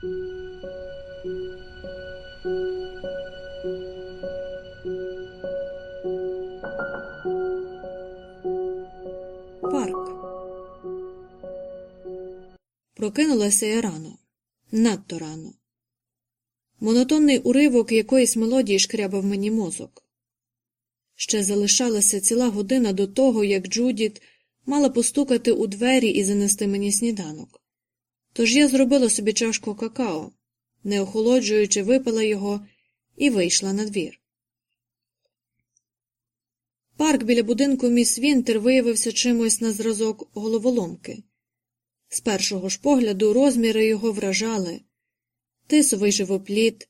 Парк. Прокинулася я рано, надто рано. Монотонний уривок якоїсь мелодії шкрябав мені мозок. Ще залишалася ціла година до того, як Джудіт мала постукати у двері і занести мені сніданок. Тож я зробила собі чашку какао, не охолоджуючи, випила його і вийшла на двір. Парк біля будинку міс Вінтер виявився чимось на зразок головоломки. З першого ж погляду розміри його вражали тисовий живопліт,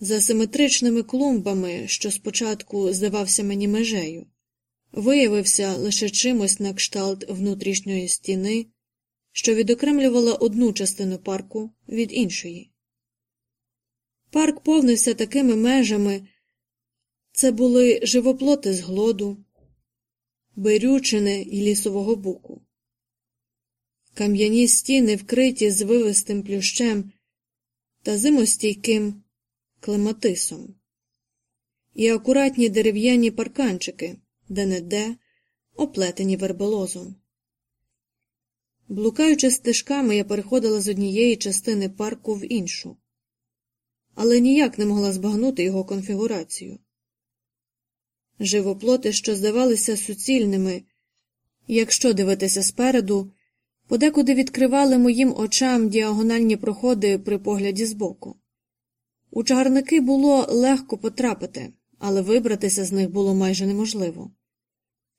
за симетричними клумбами, що спочатку здавався мені межею, виявився лише чимось на кшталт внутрішньої стіни, що відокремлювала одну частину парку від іншої. Парк повнився такими межами це були живоплоти з глоду, берючини і лісового буку. Кам'яні стіни вкриті звивистим плющем та зимостійким клематисом, і акуратні дерев'яні парканчики, де не де оплетені верболозом. Блукаючи стежками, я переходила з однієї частини парку в іншу, але ніяк не могла збагнути його конфігурацію. Живоплоти, що здавалися суцільними, якщо дивитися спереду, подекуди відкривали моїм очам діагональні проходи при погляді збоку. У чагарники було легко потрапити, але вибратися з них було майже неможливо.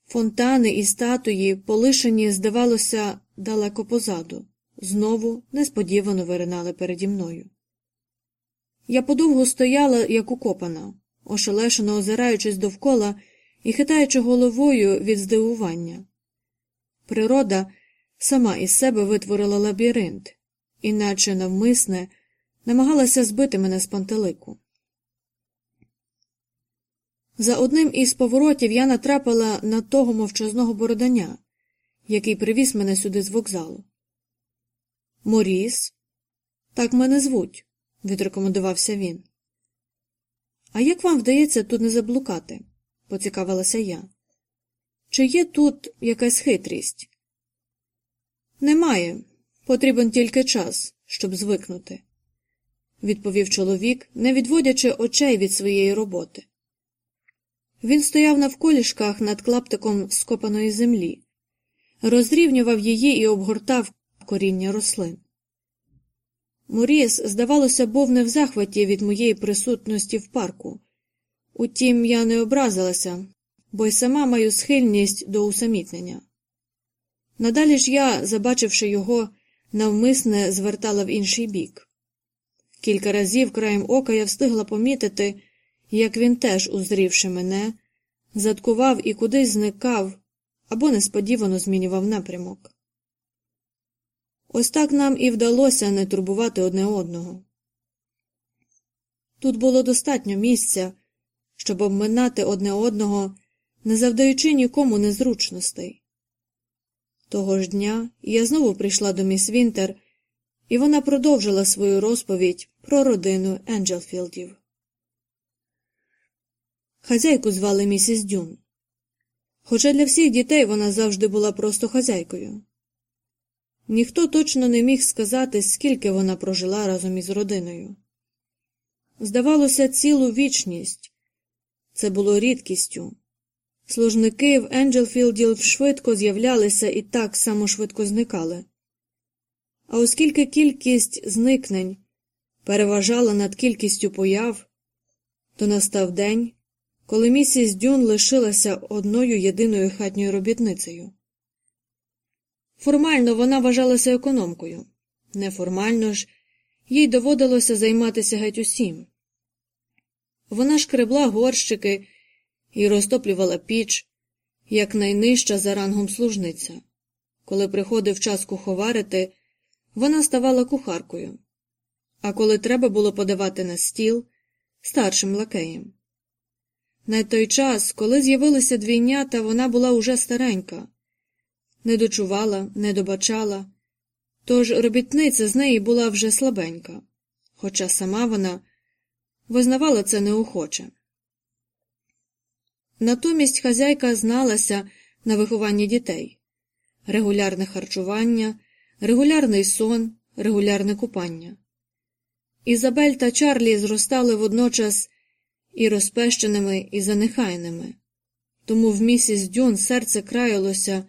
Фонтани і статуї, полишені, здавалося, далеко позаду, знову несподівано виринали переді мною. Я подовго стояла, як укопана, ошелешено озираючись довкола і хитаючи головою від здивування. Природа сама із себе витворила лабіринт, іначе навмисне намагалася збити мене з пантелику. За одним із поворотів я натрапила на того мовчазного бороданя, який привіз мене сюди з вокзалу. Моріс, так мене звуть, відрекомендувався він. А як вам вдається тут не заблукати? поцікавилася я. Чи є тут якась хитрість? Немає. Потрібен тільки час, щоб звикнути, відповів чоловік, не відводячи очей від своєї роботи. Він стояв навколішках над клаптиком скопаної землі, розрівнював її і обгортав коріння рослин. Моріс, здавалося, був не в захваті від моєї присутності в парку. Утім, я не образилася, бо й сама маю схильність до усамітнення. Надалі ж я, забачивши його, навмисне звертала в інший бік. Кілька разів краєм ока я встигла помітити, як він теж, узрівши мене, заткував і кудись зникав або несподівано змінював напрямок. Ось так нам і вдалося не турбувати одне одного. Тут було достатньо місця, щоб обминати одне одного, не завдаючи нікому незручностей. Того ж дня я знову прийшла до міс Вінтер, і вона продовжила свою розповідь про родину Енджелфілдів. Хазяйку звали місіс Дюн. Хоча для всіх дітей вона завжди була просто хазяйкою. Ніхто точно не міг сказати, скільки вона прожила разом із родиною. Здавалося, цілу вічність це було рідкістю. Служники в Енджелфілді швидко з'являлися і так само швидко зникали. А оскільки кількість зникнень переважала над кількістю появ, то настав день, коли місіс Дюн лишилася одною єдиною хатньою робітницею. Формально вона вважалася економкою, неформально ж їй доводилося займатися геть усім. Вона шкребла горщики і розтоплювала піч, як найнижча за рангом служниця. Коли приходив час куховарити, вона ставала кухаркою, а коли треба було подавати на стіл старшим лакеєм. На той час, коли з'явилися двійнята, вона була уже старенька, не дочувала, не добачала, Тож робітниця з неї була вже слабенька, хоча сама вона визнавала це неохоче. Натомість хазяйка зналася на вихованні дітей регулярне харчування, регулярний сон, регулярне купання. Ізабель та Чарлі зростали водночас і розпещеними, і занехайними, тому в місіс Дюн серце краялося,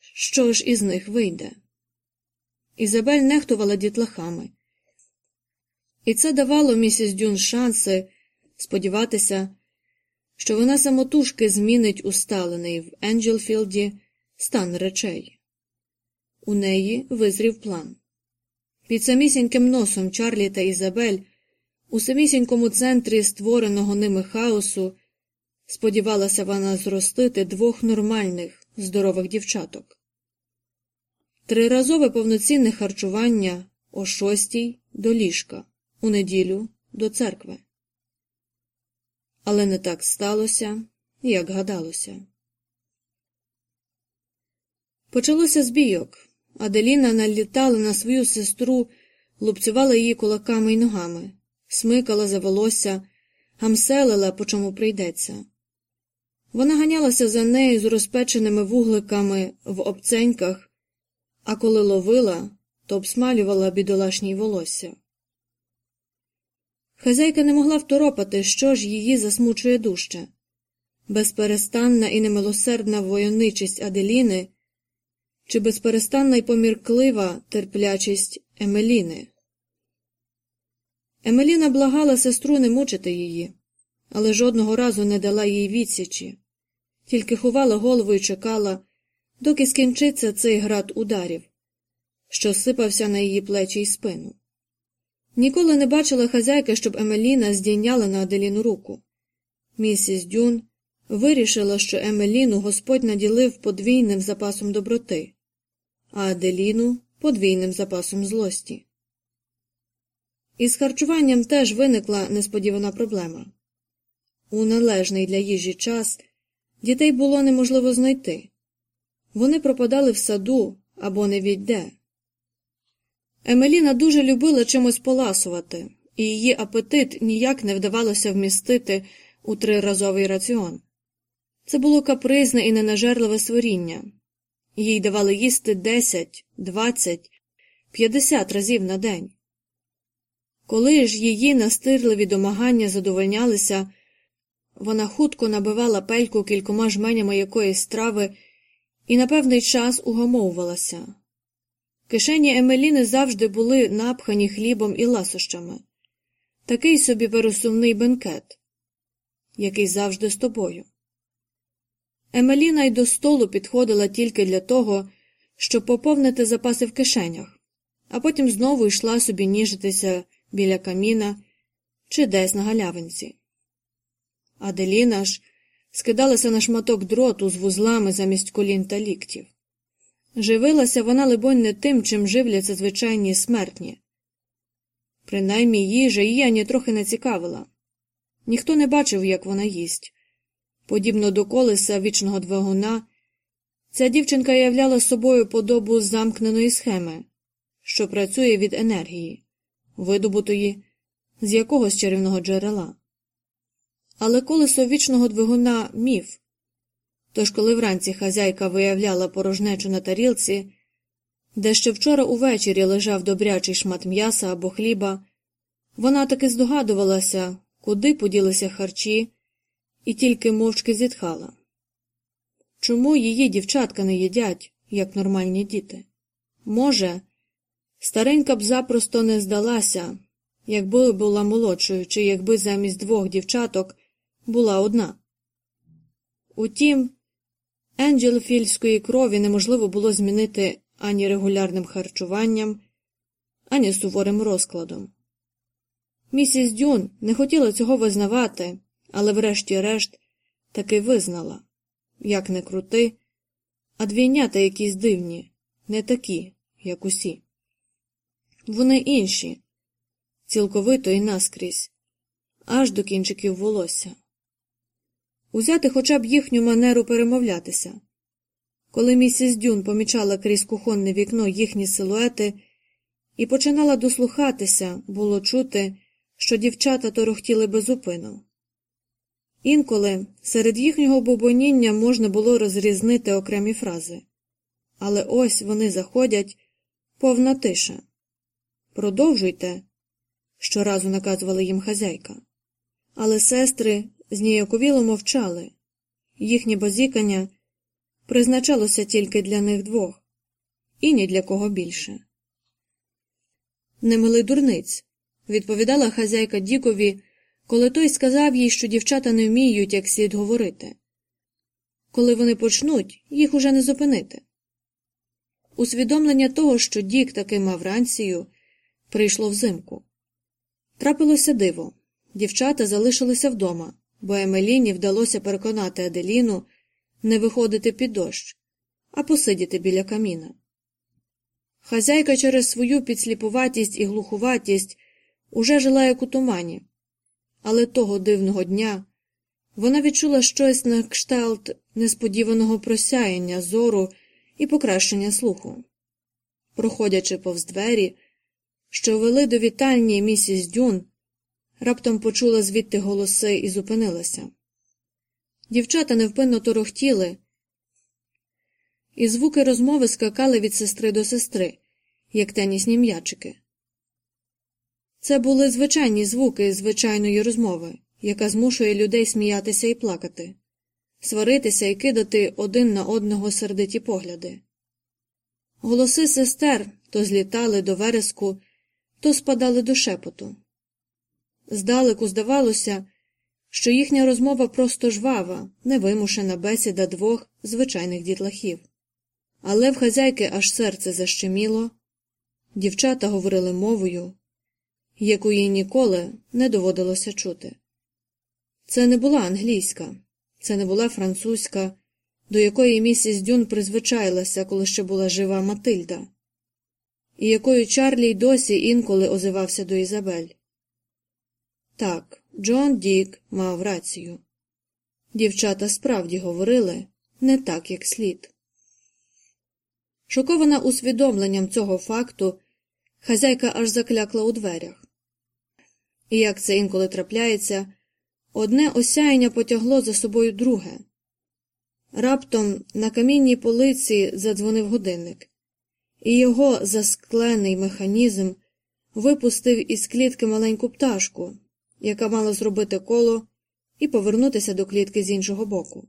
що ж із них вийде. Ізабель нехтувала дітлахами, і це давало місіс Дюн шанси сподіватися, що вона самотужки змінить усталений в Енджелфілді стан речей. У неї визрів план. Під самісіньким носом Чарлі та Ізабель, у самісінькому центрі створеного ними хаосу, сподівалася вона зростити двох нормальних, здорових дівчаток. Триразове повноцінне харчування о шостій до ліжка, у неділю до церкви. Але не так сталося, як гадалося. Почалося з бійок. Аделіна налітала на свою сестру, лупцювала її кулаками й ногами, смикала за волосся, гамселила, по чому прийдеться. Вона ганялася за нею з розпеченими вугликами в обценьках, а коли ловила, то обсмалювала бідолашній волосся. Хазяйка не могла второпати, що ж її засмучує дужче. Безперестанна і немилосердна войовничість Аделіни чи безперестанна й помірклива терплячість Емеліни. Емеліна благала сестру не мучити її, але жодного разу не дала їй відсічі, тільки ховала голову і чекала, доки скінчиться цей град ударів, що сипався на її плечі й спину. Ніколи не бачила хазяйки, щоб Емеліна здійняла на Аделіну руку. Місіс Дюн вирішила, що Емеліну Господь наділив подвійним запасом доброти, а Аделіну подвійним запасом злості. Із харчуванням теж виникла несподівана проблема. У належний для їжі час дітей було неможливо знайти вони пропадали в саду або не відде. Емеліна дуже любила чимось поласувати, і її апетит ніяк не вдавалося вмістити у триразовий раціон. Це було капризне і ненажерливе створіння, їй давали їсти 10, 20, 50 разів на день. Коли ж її настирливі домагання задовольнялися, вона хутко набивала пельку кількома жменями якоїсь страви і на певний час угамовувалася. Кишені Емеліни завжди були напхані хлібом і ласощами, такий собі пересувний бенкет, який завжди з тобою. Емеліна й до столу підходила тільки для того, щоб поповнити запаси в кишенях, а потім знову йшла собі ніжитися біля каміна чи десь на галявинці. Аделіна ж скидалася на шматок дроту з вузлами замість колін та ліктів. Живилася вона, либонь, не тим, чим живляться звичайні смертні. Принаймні їжа її ані трохи не цікавила. Ніхто не бачив, як вона їсть. Подібно до колеса вічного двигуна, ця дівчинка являла собою подобу замкненої схеми, що працює від енергії, видобутої з якогось чарівного джерела. Але колесо вічного двигуна міф. Тож, коли вранці хазяйка виявляла порожнечу на тарілці, де ще вчора увечері лежав добрячий шмат м'яса або хліба, вона таки здогадувалася, куди поділися харчі і тільки мовчки зітхала. Чому її дівчатка не їдять, як нормальні діти? Може, старенька б запросто не здалася, якби була молодшою, чи якби замість двох дівчаток була одна. Утім, енджелфільської крові неможливо було змінити ані регулярним харчуванням, ані суворим розкладом. Місіс Дюн не хотіла цього визнавати але врешті-решт таки визнала як не крути, а двійнята якісь дивні, не такі, як усі. Вони інші, цілковито і наскрізь, аж до кінчиків волосся. Узяти хоча б їхню манеру перемовлятися. коли місіс Дюн помічала крізь кухонне вікно їхні силуети і починала дослухатися, було чути, що дівчата торохтіли безупину. Інколи серед їхнього бубоніння можна було розрізнити окремі фрази. Але ось вони заходять повна тиша. Продовжуйте, щоразу наказувала їм хазяйка. Але сестри зніяковіло мовчали, їхнє базікання призначалося тільки для них двох, і ні для кого більше. Не мили дурниць, відповідала хазяйка Дікові, коли той сказав їй, що дівчата не вміють як слід говорити. Коли вони почнуть, їх уже не зупинити. Усвідомлення того, що Дік таки мав ранцію, прийшло взимку. Трапилося диво дівчата залишилися вдома, бо Емеліні вдалося переконати Аделіну не виходити під дощ, а посидіти біля каміна. Хазяйка через свою підсліпуватість і глухуватість уже жила як у тумані, але того дивного дня вона відчула щось на кшталт несподіваного просяяння зору і покращення слуху. Проходячи повз двері, що вели до вітальні місіс Дюн, раптом почула звідти голоси і зупинилася. Дівчата невпинно торохтіли, і звуки розмови скакали від сестри до сестри, як тенісні м'ячики. Це були звичайні звуки звичайної розмови, яка змушує людей сміятися і плакати, сваритися і кидати один на одного сердиті погляди. Голоси сестер то злітали до вереску, то спадали до шепоту. Здалеку здавалося, що їхня розмова просто жвава, невимушена бесіда двох звичайних дітлахів. Але в хазяйки аж серце защеміло, дівчата говорили мовою, яку їй ніколи не доводилося чути. Це не була англійська, це не була французька, до якої місіс Дюн призвичайлася, коли ще була жива Матильда, і якою Чарлі й досі інколи озивався до Ізабель. Так, Джон Дік мав рацію. Дівчата справді говорили не так, як слід. Шокована усвідомленням цього факту, хазяйка аж заклякла у дверях. І як це інколи трапляється, одне осяяння потягло за собою друге. Раптом на камінній полиці задзвонив годинник, і його засклений механізм випустив із клітки маленьку пташку, яка мала зробити коло і повернутися до клітки з іншого боку.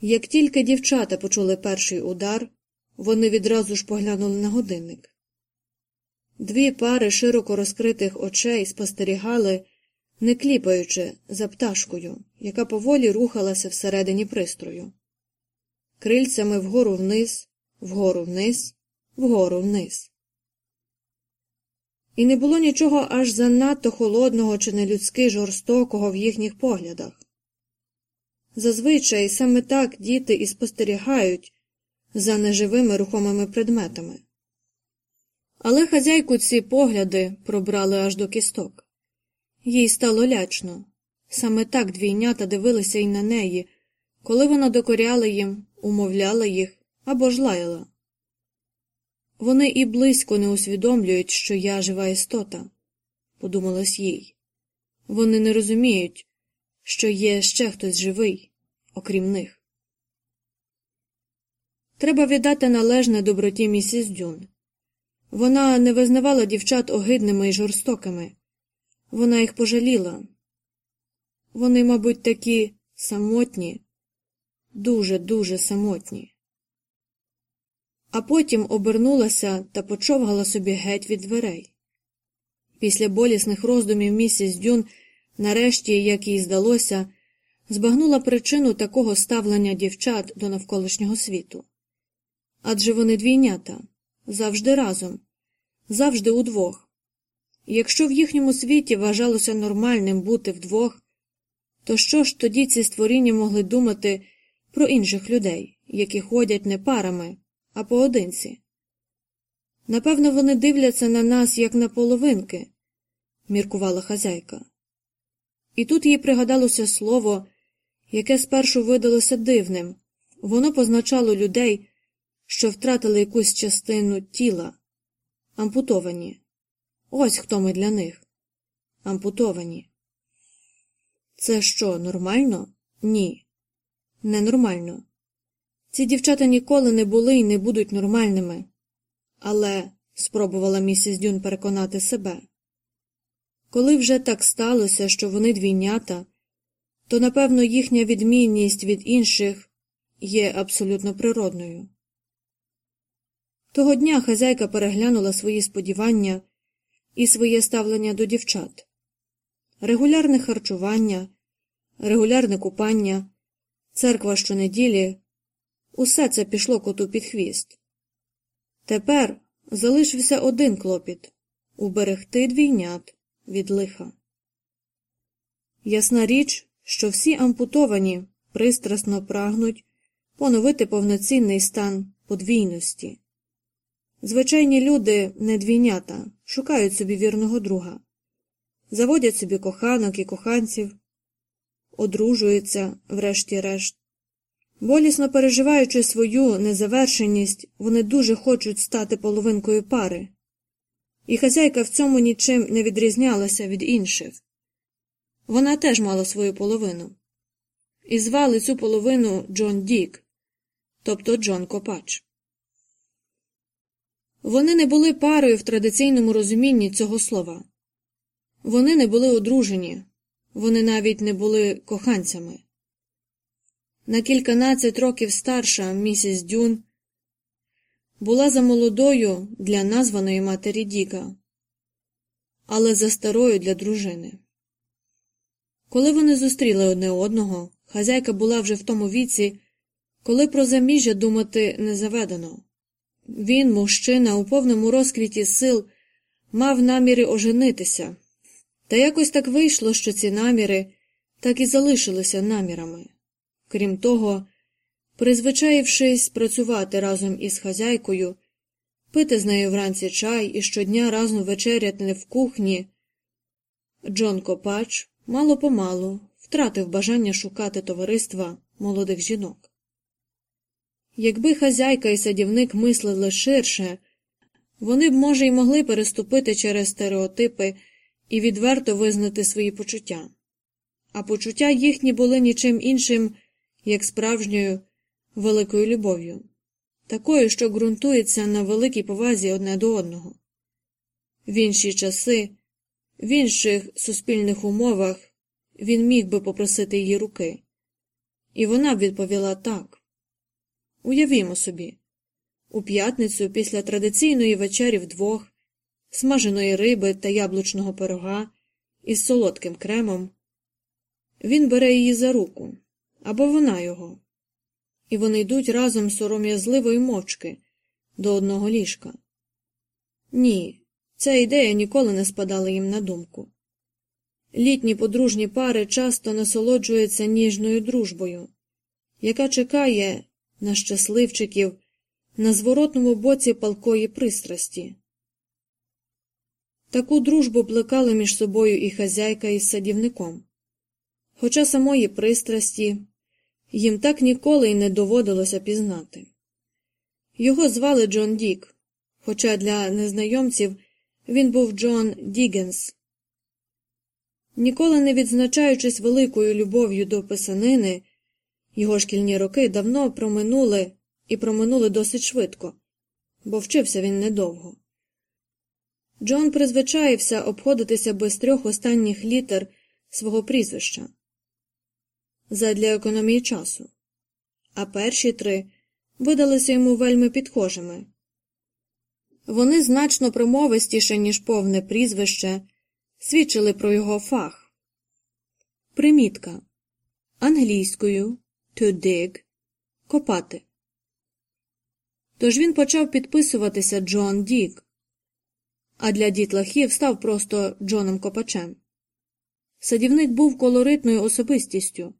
Як тільки дівчата почули перший удар, вони відразу ж поглянули на годинник. Дві пари широко розкритих очей спостерігали, не кліпаючи за пташкою, яка поволі рухалася всередині пристрою. Крильцями вгору вниз, вгору вниз, вгору вниз. І не було нічого аж занадто холодного чи нелюдськи жорстокого в їхніх поглядах. Зазвичай саме так діти і спостерігають за неживими рухомими предметами. Але хазяйку ці погляди пробрали аж до кісток. Їй стало лячно. Саме так двійнята дивилися й на неї, коли вона докоряла їм, умовляла їх або ж лаяла. Вони і близько не усвідомлюють, що я жива істота, подумалось їй. Вони не розуміють, що є ще хтось живий, окрім них. Треба віддати належне доброті місіс Дюн. Вона не визнавала дівчат огидними і жорстокими, вона їх пожаліла. Вони, мабуть, такі самотні, дуже, дуже самотні. А потім обернулася та почовгала собі геть від дверей. Після болісних роздумів місіс Дюн, нарешті, як їй здалося, збагнула причину такого ставлення дівчат до навколишнього світу. Адже вони двійнята, завжди разом, завжди удвох. Якщо в їхньому світі вважалося нормальним бути вдвох, то що ж тоді ці створіння могли думати про інших людей, які ходять не парами, а поодинці? Напевно, вони дивляться на нас, як на половинки, міркувала хазяйка. І тут їй пригадалося слово, яке спершу видалося дивним, Воно позначало людей, що втратили якусь частину тіла, ампутовані. Ось хто ми для них. Ампутовані. Це що, нормально? Ні. Ненормально. Ці дівчата ніколи не були і не будуть нормальними. Але, спробувала місіс Дюн переконати себе, коли вже так сталося, що вони двійнята, то, напевно, їхня відмінність від інших є абсолютно природною. Того дня хазяйка переглянула свої сподівання і своє ставлення до дівчат регулярне харчування, регулярне купання, церква щонеділі усе це пішло коту під хвіст. Тепер залишився один клопіт уберегти двійнят від лиха. Ясна річ, що всі ампутовані пристрасно прагнуть поновити повноцінний стан подвійності. Звичайні люди, не двійнята, шукають собі вірного друга, заводять собі коханок і коханців, одружуються, врешті-решт. Болісно переживаючи свою незавершеність, вони дуже хочуть стати половинкою пари, і хазяйка в цьому нічим не відрізнялася від інших. Вона теж мала свою половину, і звали цю половину Джон Дік, тобто Джон Копач. Вони не були парою в традиційному розумінні цього слова. Вони не були одружені, вони навіть не були коханцями. На кільканадцять років старша місіс Дюн була за молодою для названої матері Діка, але за старою для дружини. Коли вони зустріли одне одного, хазяйка була вже в тому віці, коли про заміжжя думати не заведено. Він, мужчина, у повному розквіті сил, мав наміри оженитися, та якось так вийшло, що ці наміри так і залишилися намірами. Крім того, призвичаївшись працювати разом із хазяйкою, пити з нею вранці чай і щодня разом вечеряти в кухні, Джон Копач мало помалу втратив бажання шукати товариства молодих жінок. Якби хазяйка і садівник мислили ширше, вони б, може, й могли переступити через стереотипи і відверто визнати свої почуття, а почуття їхні були нічим іншим, як справжньою великою любов'ю, такою, що ґрунтується на великій повазі одне до одного. В інші часи, в інших суспільних умовах він міг би попросити її руки, і вона б відповіла так. Уявімо собі, у п'ятницю після традиційної вечері вдвох, смаженої риби та яблучного пирога із солодким кремом, він бере її за руку або вона його, і вони йдуть разом сором'язливо й мовчки до одного ліжка. Ні, ця ідея ніколи не спадала їм на думку. Літні подружні пари часто насолоджуються ніжною дружбою, яка чекає на щасливчиків на зворотному боці палкої пристрасті. Таку дружбу плекали між собою і хазяйка із садівником, хоча самої пристрасті їм так ніколи й не доводилося пізнати. Його звали Джон Дік, хоча для незнайомців він був Джон Дігенс. Ніколи не відзначаючись великою любов'ю до писанини, його шкільні роки давно проминули і проминули досить швидко, бо вчився він недовго. Джон призвичаївся обходитися без трьох останніх літер свого прізвища задля економії часу, а перші три видалися йому вельми підхожими. Вони значно промовистіше, ніж повне прізвище, свідчили про його фах. Примітка англійською to dig – копати. Тож він почав підписуватися Джон Дік, а для дітлахів став просто Джоном Копачем. Садівник був колоритною особистістю,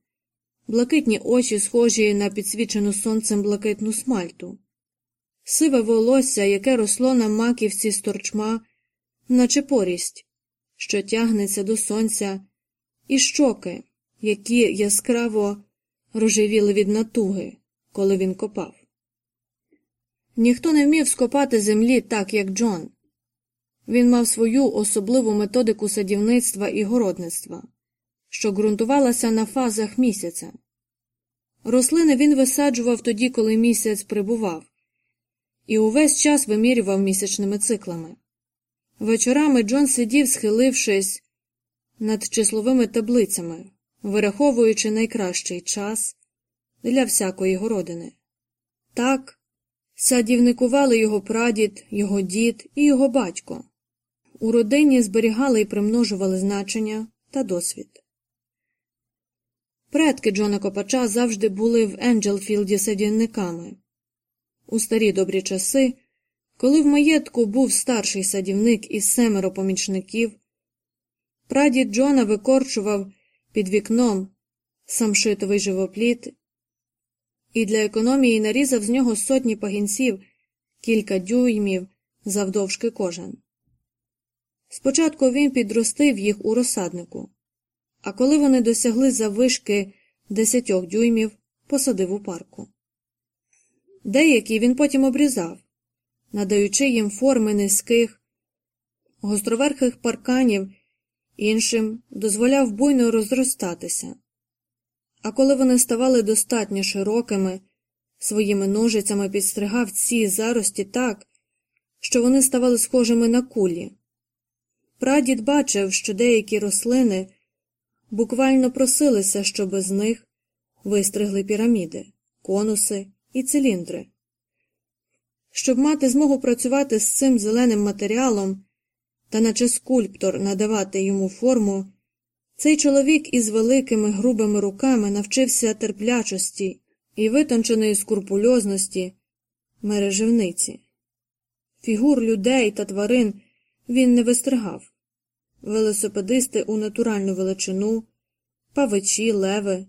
блакитні очі, схожі на підсвічену сонцем блакитну смальту, сиве волосся, яке росло на маківці з торчма, наче порість, що тягнеться до сонця, і щоки, які яскраво рожевіли від натуги, коли він копав. Ніхто не вмів скопати землі так, як Джон. Він мав свою особливу методику садівництва і городництва, що ґрунтувалася на фазах місяця. Рослини він висаджував тоді, коли місяць прибував, і увесь час вимірював місячними циклами. Вечорами Джон сидів, схилившись над числовими таблицями, вираховуючи найкращий час для всякої городини. Так, садівникували його прадід, його дід і його батько. У родині зберігали і примножували значення та досвід. Предки Джона Копача завжди були в Енджелфілді садівниками. У старі добрі часи, коли в маєтку був старший садівник із семеро помічників, прадід Джона викорчував під вікном самшитовий живопліт і для економії нарізав з нього сотні пагінців кілька дюймів завдовжки кожен. Спочатку він підростив їх у розсаднику, а коли вони досягли заввишки десятьох дюймів, посадив у парку. Деякі він потім обрізав, надаючи їм форми низьких, гостроверхих парканів, іншим дозволяв буйно розростатися. А коли вони ставали достатньо широкими, своїми ножицями підстригав ці зарості так, що вони ставали схожими на кулі. Прадід бачив, що деякі рослини буквально просилися, щоб з них вистригли піраміди, конуси і циліндри. Щоб мати змогу працювати з цим зеленим матеріалом та, наче скульптор, надавати йому форму, цей чоловік із великими грубими руками навчився терплячості і витонченої скурпульозності мереживниці. Фігур людей та тварин він не вистригав велосипедисти у натуральну величину, павичі, леви,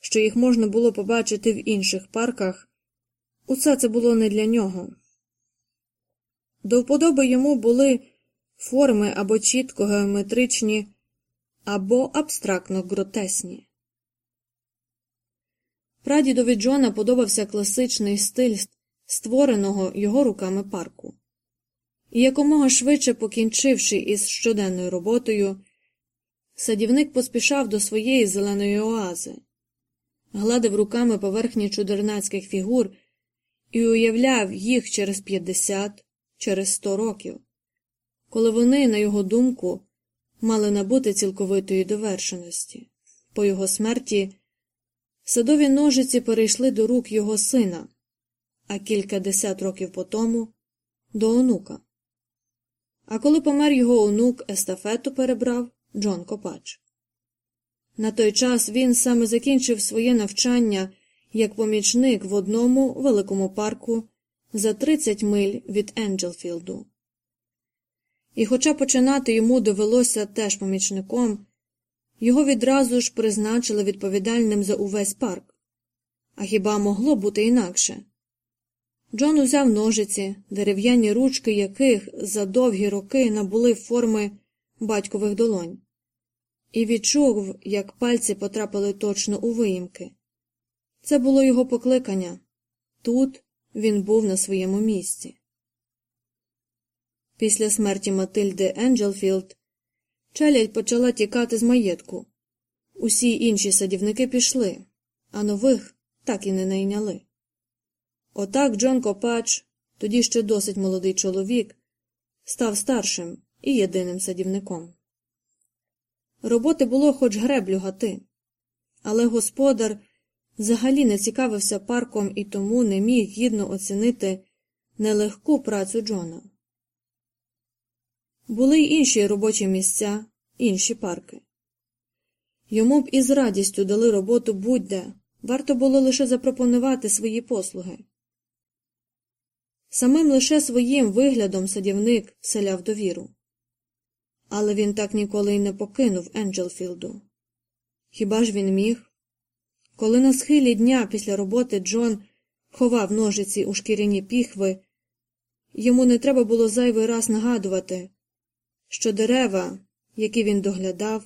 що їх можна було побачити в інших парках, усе це було не для нього. До вподоби йому були форми або чітко геометричні, або абстрактно гротесні. Прадідові Джона подобався класичний стиль створеного його руками парку і якомога швидше покінчивши із щоденною роботою, садівник поспішав до своєї зеленої оази, гладив руками поверхні чудернацьких фігур і уявляв їх через 50, через 100 років, коли вони, на його думку, мали набути цілковитої довершеності. По його смерті садові ножиці перейшли до рук його сина, а кількадесят років по тому до онука. А коли помер його онук, естафету перебрав Джон Копач. На той час він саме закінчив своє навчання як помічник в одному великому парку за 30 миль від Енджелфілду. І, хоча починати йому довелося теж помічником, його відразу ж призначили відповідальним за увесь парк. А хіба могло бути інакше? Джон узяв ножиці, дерев'яні ручки яких за довгі роки набули форми батькових долонь, і відчув, як пальці потрапили точно у виїмки. Це було його покликання тут він був на своєму місці. Після смерті Матильди Енджелфілд челядь почала тікати з маєтку. Усі інші садівники пішли, а нових так і не найняли. Отак Джон Копач, тоді ще досить молодий чоловік, став старшим і єдиним садівником. Роботи було хоч греблю гати, але господар взагалі не цікавився парком і тому не міг гідно оцінити нелегку працю Джона. Були й інші робочі місця, інші парки. Йому б із радістю дали роботу будь-де, варто було лише запропонувати свої послуги. Самим лише своїм виглядом садівник вселяв довіру. Але він так ніколи й не покинув Енджелфілду. Хіба ж він міг? Коли на схилі дня після роботи Джон ховав ножиці у шкіряні піхви, йому не треба було зайвий раз нагадувати, що дерева, які він доглядав,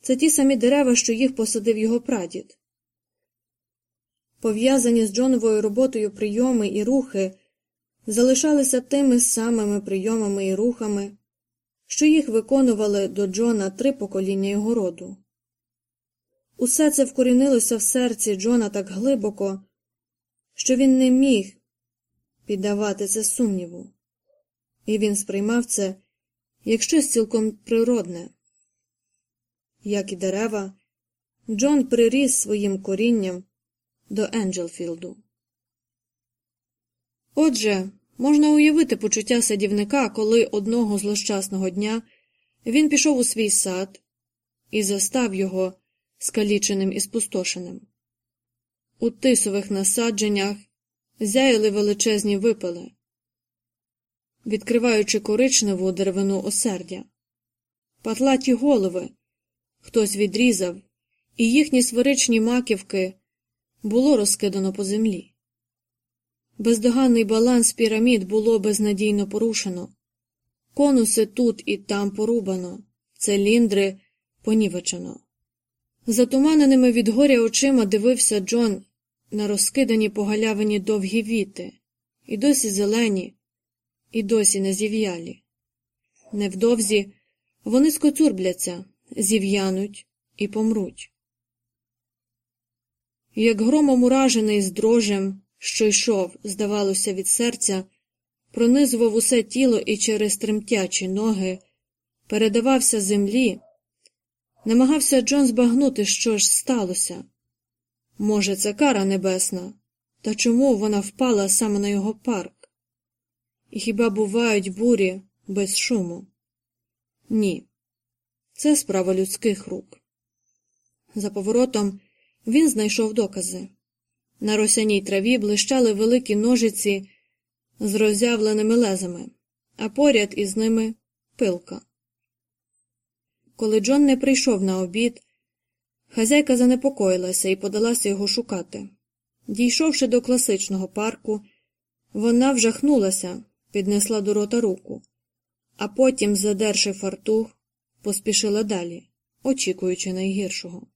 це ті самі дерева, що їх посадив його прадід. пов'язані з Джоновою роботою прийоми і рухи, залишалися тими самими прийомами і рухами, що їх виконували до Джона три покоління його роду. Усе це вкорінилося в серці Джона так глибоко, що він не міг піддавати це сумніву, і він сприймав це як щось цілком природне. Як і дерева, Джон приріс своїм корінням до Енджелфілду. Отже, можна уявити почуття садівника, коли одного злощасного дня він пішов у свій сад і застав його скаліченим і спустошеним. У тисових насадженнях зяяли величезні випили, відкриваючи коричневу деревину осердя, патлаті голови хтось відрізав, і їхні свиричні маківки було розкидано по землі. Бездоганний баланс пірамід було безнадійно порушено, конуси тут і там порубано, циліндри понівечено. Затуманеними від горя очима дивився Джон на розкидані по галявині довгі віти, і досі зелені, і досі не зів'ялі. Невдовзі вони скоцюрбляться, зів'януть і помруть. Як громом уражений з дрожем, що йшов, здавалося, від серця, пронизував усе тіло і через тремтячі ноги, передавався землі, намагався Джон збагнути, що ж сталося. Може, це кара небесна, та чому вона впала саме на його парк? І хіба бувають бурі без шуму? Ні. Це справа людських рук. За поворотом він знайшов докази. На росяній траві блищали великі ножиці з роззявленими лезами, а поряд із ними пилка. Коли Джон не прийшов на обід, хазяйка занепокоїлася і подалася його шукати. Дійшовши до класичного парку, вона вжахнулася, піднесла до рота руку, а потім, задерши фартух, поспішила далі, очікуючи найгіршого.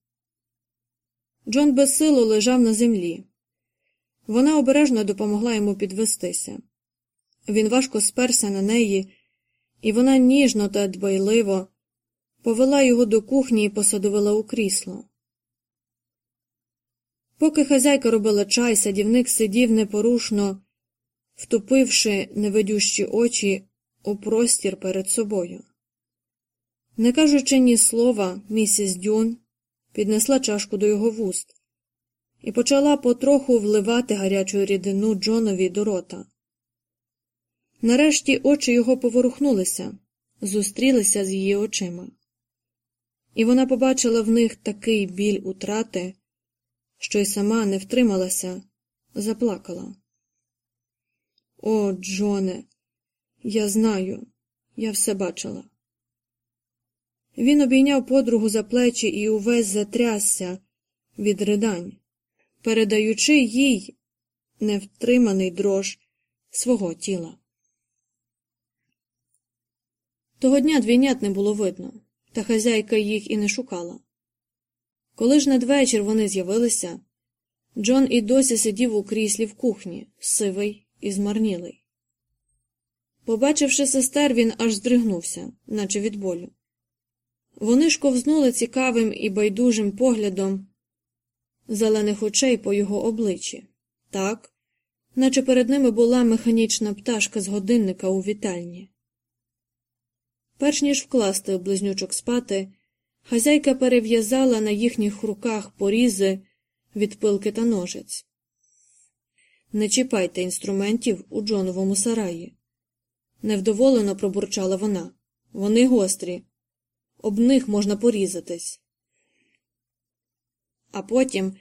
Джон безсило лежав на землі. Вона обережно допомогла йому підвестися. Він важко сперся на неї, і вона ніжно та дбайливо повела його до кухні і посадовила у крісло. Поки хазяйка робила чай, садівник сидів непорушно, втупивши невидющі очі у простір перед собою. Не кажучи ні слова, місіс Дюн піднесла чашку до його вуст і почала потроху вливати гарячу рідину Джонові до рота. Нарешті очі його поворухнулися, зустрілися з її очима, і вона побачила в них такий біль утрати, що й сама не втрималася, заплакала. О, Джоне, я знаю, я все бачила. Він обійняв подругу за плечі і увесь затрясся від ридань, передаючи їй невтриманий дрож свого тіла. Того дня двійнят не було видно, та хазяйка їх і не шукала. Коли ж надвечір вони з'явилися, Джон і досі сидів у кріслі в кухні, сивий і змарнілий. Побачивши сестер, він аж здригнувся, наче від болю. Вони ж ковзнули цікавим і байдужим поглядом зелених очей по його обличчі, так, наче перед ними була механічна пташка з годинника у вітальні. Перш ніж вкласти близнючок спати, хазяйка перев'язала на їхніх руках порізи від пилки та ножиць. Не чіпайте інструментів у Джоновому сараї. Невдоволено пробурчала вона. Вони гострі об них можна порізатись. А потім,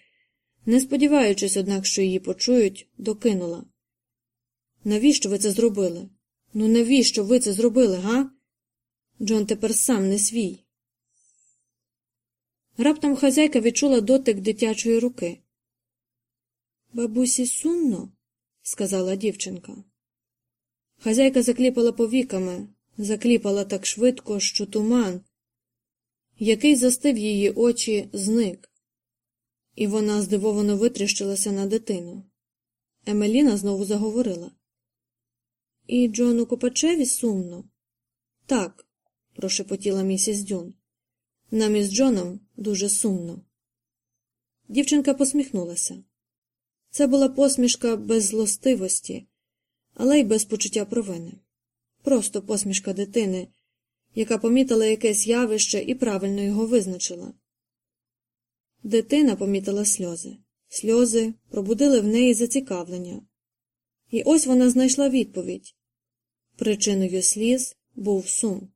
не сподіваючись, однак, що її почують, докинула. Навіщо ви це зробили? Ну, навіщо ви це зробили, га? Джон тепер сам не свій. Раптом хазяйка відчула дотик дитячої руки. Бабусі сумно, сказала дівчинка. Хазяйка закліпала повіками, закліпала так швидко, що туман, який застив її очі, зник, І вона здивовано витріщилася на дитину. Емеліна знову заговорила. І Джону Копачеві сумно. Так, прошепотіла місіс Дюн. Нам із Джоном дуже сумно. Дівчинка посміхнулася. Це була посмішка без злостивості, але й без почуття провини. Просто посмішка дитини, яка помітила якесь явище і правильно його визначила. Дитина помітила сльози. Сльози пробудили в неї зацікавлення. І ось вона знайшла відповідь. Причиною сліз був сум.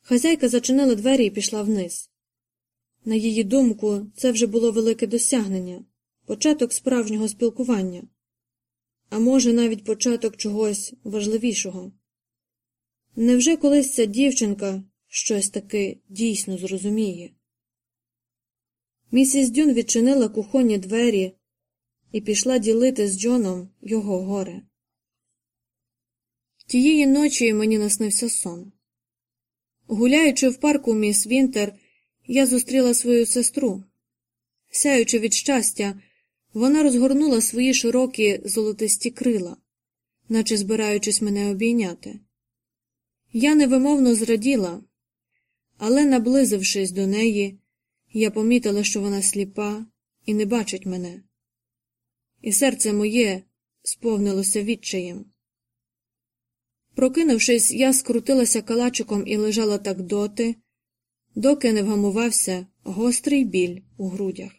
Хазяйка зачинила двері і пішла вниз. На її думку, це вже було велике досягнення, початок справжнього спілкування, а може, навіть початок чогось важливішого. Невже колись ця дівчинка щось таки дійсно зрозуміє? Місіс Дюн відчинила кухонні двері і пішла ділити з Джоном його горе. Тієї ночі мені наснився сон. Гуляючи в парку міс Вінтер, я зустріла свою сестру. Сяючи від щастя, вона розгорнула свої широкі золотисті крила, наче збираючись мене обійняти. Я невимовно зраділа, але, наблизившись до неї, я помітила, що вона сліпа і не бачить мене. І серце моє сповнилося відчаєм. Прокинувшись, я скрутилася калачиком і лежала так доти, доки не вгамувався гострий біль у грудях.